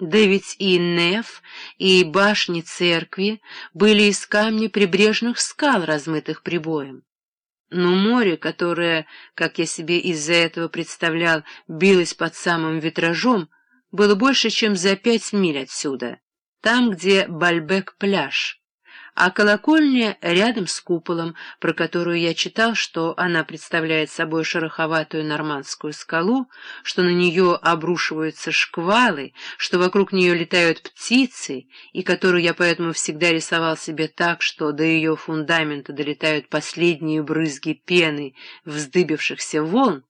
Да ведь и неф, и башни церкви были из камня прибрежных скал, размытых прибоем. Но море, которое, как я себе из-за этого представлял, билось под самым витражом, было больше, чем за пять миль отсюда, там, где Бальбек-пляж а колокольня рядом с куполом, про которую я читал, что она представляет собой шероховатую нормандскую скалу, что на нее обрушиваются шквалы, что вокруг нее летают птицы, и которую я поэтому всегда рисовал себе так, что до ее фундамента долетают последние брызги пены вздыбившихся волн,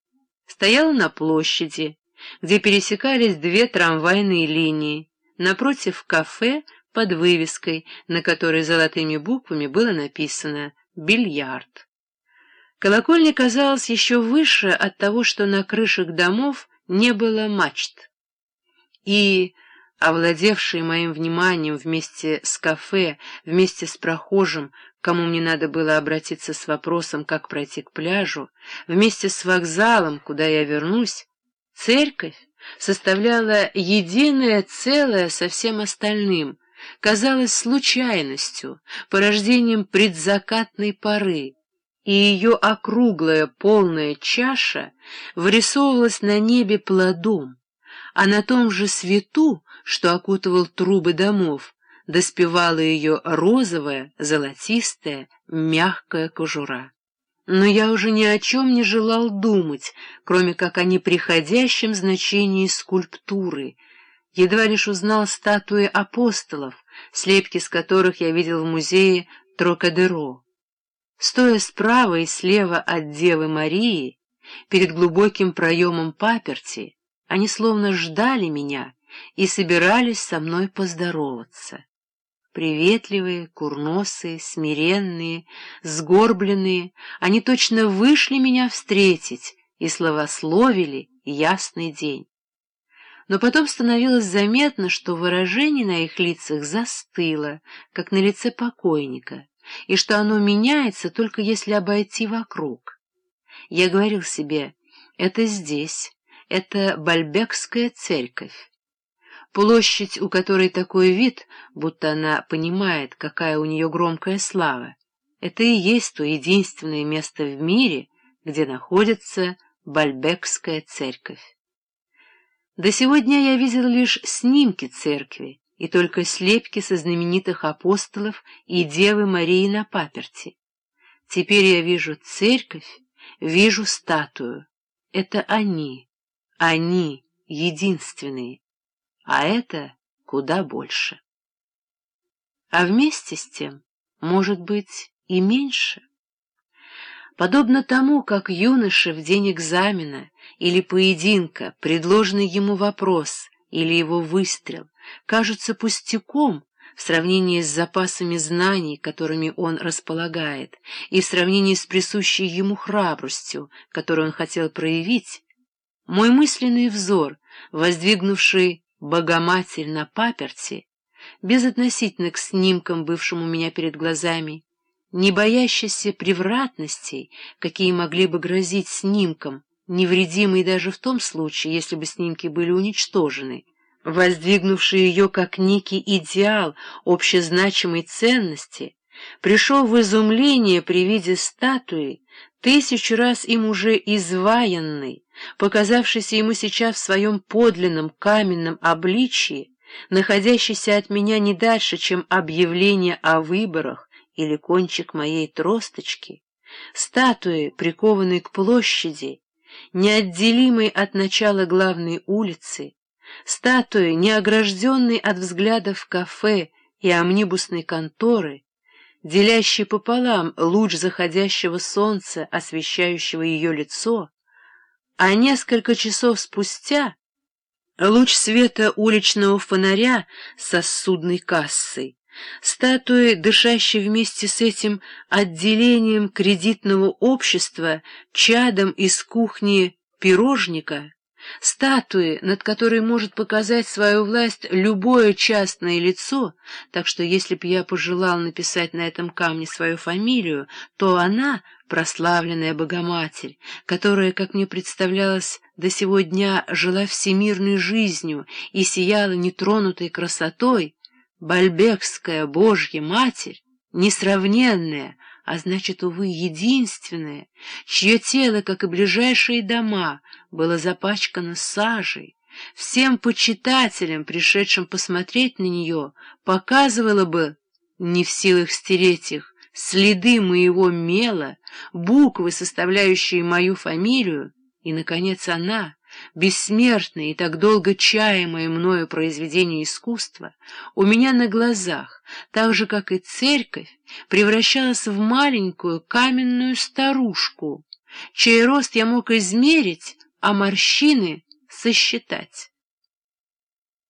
стояла на площади, где пересекались две трамвайные линии, напротив кафе, под вывеской, на которой золотыми буквами было написано «Бильярд». Колокольня казалась еще выше от того, что на крышах домов не было мачт. И, овладевший моим вниманием вместе с кафе, вместе с прохожим, кому мне надо было обратиться с вопросом, как пройти к пляжу, вместе с вокзалом, куда я вернусь, церковь составляла единое целое со всем остальным — казалась случайностью, порождением предзакатной поры, и ее округлая полная чаша вырисовывалась на небе плодом, а на том же свету, что окутывал трубы домов, доспевала ее розовая, золотистая, мягкая кожура. Но я уже ни о чем не желал думать, кроме как о неприходящем значении скульптуры — едва лишь узнал статуи апостолов, слепки с которых я видел в музее Трокадеро. Стоя справа и слева от Девы Марии, перед глубоким проемом паперти, они словно ждали меня и собирались со мной поздороваться. Приветливые, курносые, смиренные, сгорбленные, они точно вышли меня встретить и славословили ясный день но потом становилось заметно, что выражение на их лицах застыло, как на лице покойника, и что оно меняется только если обойти вокруг. Я говорил себе, это здесь, это Бальбекская церковь. Площадь, у которой такой вид, будто она понимает, какая у нее громкая слава, это и есть то единственное место в мире, где находится Бальбекская церковь. До сегодня я видел лишь снимки церкви и только слепки со знаменитых апостолов и Девы Марии на паперти. Теперь я вижу церковь, вижу статую. Это они, они единственные, а это куда больше. А вместе с тем, может быть, и меньше. Подобно тому, как юноше в день экзамена или поединка предложенный ему вопрос или его выстрел кажутся пустяком в сравнении с запасами знаний, которыми он располагает, и в сравнении с присущей ему храбростью, которую он хотел проявить, мой мысленный взор, воздвигнувший Богоматерь на паперти, безотносительно к снимкам, бывшим у меня перед глазами, не боящийся превратностей, какие могли бы грозить снимкам, невредимый даже в том случае, если бы снимки были уничтожены, воздвигнувший ее как некий идеал общезначимой ценности, пришел в изумление при виде статуи, тысячу раз им уже изваянной, показавшейся ему сейчас в своем подлинном каменном обличии, находящейся от меня не дальше, чем объявление о выборах, или кончик моей тросточки, статуи, прикованной к площади, неотделимой от начала главной улицы, статуи, не огражденной от взглядов кафе и амнибусной конторы, делящей пополам луч заходящего солнца, освещающего ее лицо, а несколько часов спустя луч света уличного фонаря со судной кассой, Статуи, дышащие вместе с этим отделением кредитного общества, чадом из кухни пирожника, статуи, над которой может показать свою власть любое частное лицо, так что если б я пожелал написать на этом камне свою фамилию, то она — прославленная Богоматерь, которая, как мне представлялось, до сего дня жила всемирной жизнью и сияла нетронутой красотой, Бальбекская Божья Матерь, несравненная, а значит, увы, единственная, чье тело, как и ближайшие дома, было запачкано сажей, всем почитателям, пришедшим посмотреть на нее, показывала бы, не в силах стереть их, следы моего мела, буквы, составляющие мою фамилию, и, наконец, она, бессмертное и так долго чаемое мною произведение искусства, у меня на глазах, так же, как и церковь, превращалась в маленькую каменную старушку, чей рост я мог измерить, а морщины сосчитать.